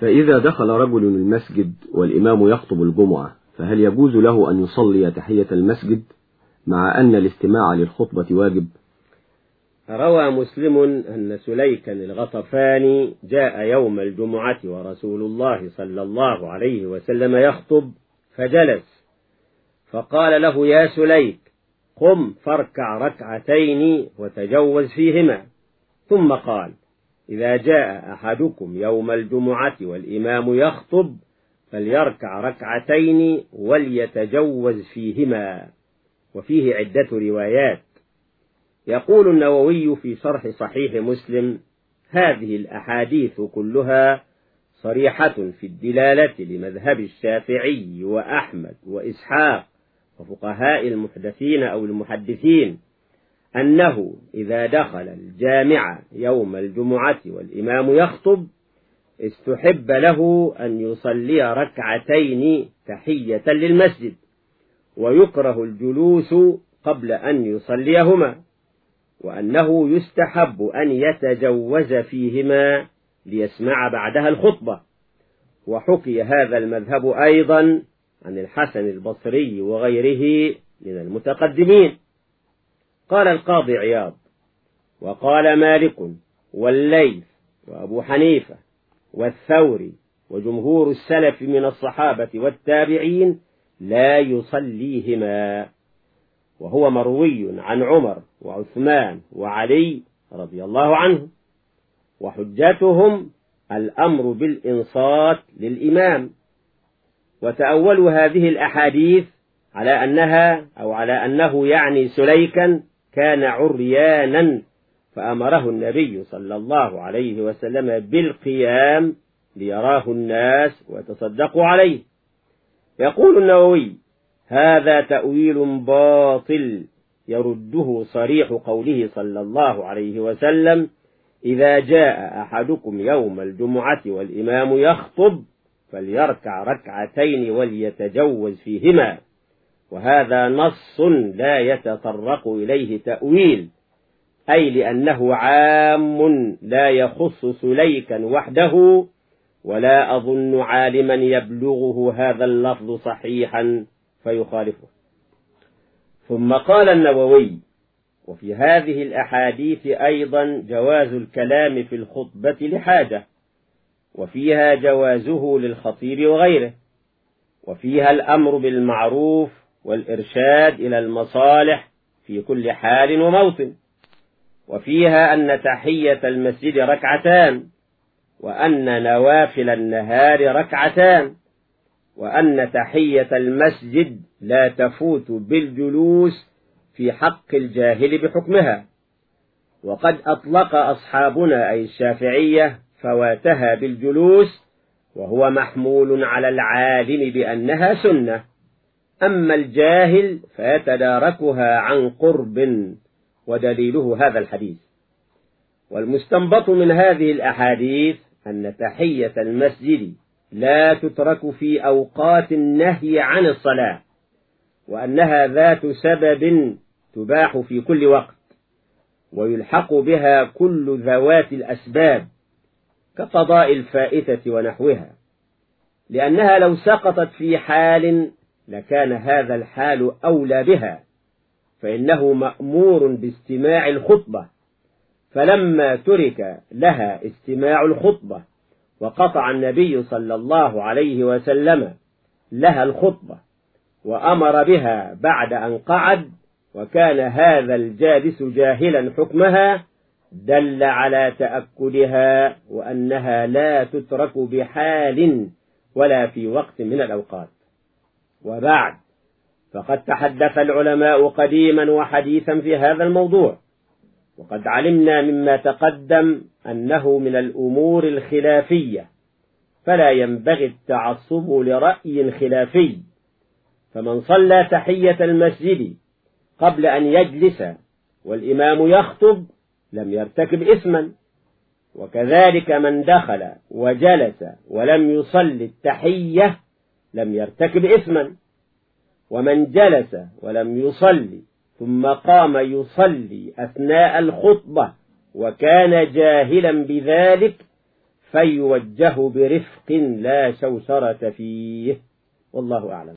فإذا دخل رجل المسجد والإمام يخطب الجمعة فهل يجوز له أن يصلي تحية المسجد مع أن الاستماع للخطبة واجب؟ روى مسلم أن سليكا الغطفاني جاء يوم الجمعة ورسول الله صلى الله عليه وسلم يخطب فجلس فقال له يا سليك قم فاركع ركعتين وتجوز فيهما. ثم قال إذا جاء أحدكم يوم الجمعة والإمام يخطب فليركع ركعتين وليتجوز فيهما وفيه عدة روايات. يقول النووي في شرح صحيح مسلم هذه الأحاديث كلها صريحة في الدلالة لمذهب الشافعي وأحمد وإسحاق وفقهاء المحدثين أو المحدثين أنه إذا دخل الجامع يوم الجمعة والإمام يخطب استحب له أن يصلي ركعتين تحية للمسجد ويكره الجلوس قبل أن يصليهما وأنه يستحب أن يتجوز فيهما ليسمع بعدها الخطبة. وحكي هذا المذهب أيضا عن الحسن البصري وغيره من المتقدمين. قال القاضي عياض وقال مالك والليث وأبو حنيفة والثوري وجمهور السلف من الصحابة والتابعين لا يصليهما وهو مروي عن عمر وعثمان وعلي رضي الله عنه وحجتهم الأمر بالإنصات للإمام. وتأولوا هذه الأحاديث على أنها أو على أنه يعني سليكا كان عريانا فأمره النبي صلى الله عليه وسلم بالقيام ليراه الناس وتصدقوا عليه. يقول النووي هذا تأويل باطل يرده صريح قوله صلى الله عليه وسلم إذا جاء أحدكم يوم الجمعة والإمام يخطب فليركع ركعتين وليتجوز فيهما. وهذا نص لا يتطرق إليه تأويل أي لأنه عام لا يخص سليكا وحده ولا أظن عالما يبلغه هذا اللفظ صحيحا فيخالفه. ثم قال النووي وفي هذه الأحاديث أيضا جواز الكلام في الخطبة لحاجة وفيها جوازه للخطيب وغيره وفيها الأمر بالمعروف والإرشاد إلى المصالح في كل حال وموطن. وفيها أن تحية المسجد ركعتان وأن نوافل النهار ركعتان وأن تحية المسجد لا تفوت بالجلوس في حق الجاهل بحكمها. وقد أطلق أصحابنا أي الشافعية فواتها بالجلوس وهو محمول على العالم بأنها سنة. أما الجاهل فيتداركها عن قرب ودليله هذا الحديث. والمستنبط من هذه الأحاديث أن تحية المسجد لا تترك في أوقات النهي عن الصلاة وأنها ذات سبب تباح في كل وقت ويلحق بها كل ذوات الأسباب كقضاء الفائتة ونحوها لأنها لو سقطت في حال لكان هذا الحال أولى بها فإنه مأمور باستماع الخطبة. فلما ترك لها استماع الخطبة وقطع النبي صلى الله عليه وسلم لها الخطبة وأمر بها بعد أن قعد وكان هذا الجالس جاهلا حكمها دل على تأكدها وأنها لا تترك بحال ولا في وقت من الأوقات. وبعد فقد تحدث العلماء قديما وحديثا في هذا الموضوع وقد علمنا مما تقدم أنه من الأمور الخلافية فلا ينبغي التعصب لرأي خلافي فمن صلى تحية المسجد قبل أن يجلس والإمام يخطب لم يرتكب إثما وكذلك من دخل وجلس ولم يصل التحية لم يرتكب إثما. ومن جلس ولم يصلي ثم قام يصلي أثناء الخطبة وكان جاهلا بذلك فيوجه برفق لا شوشرة فيه. والله أعلم.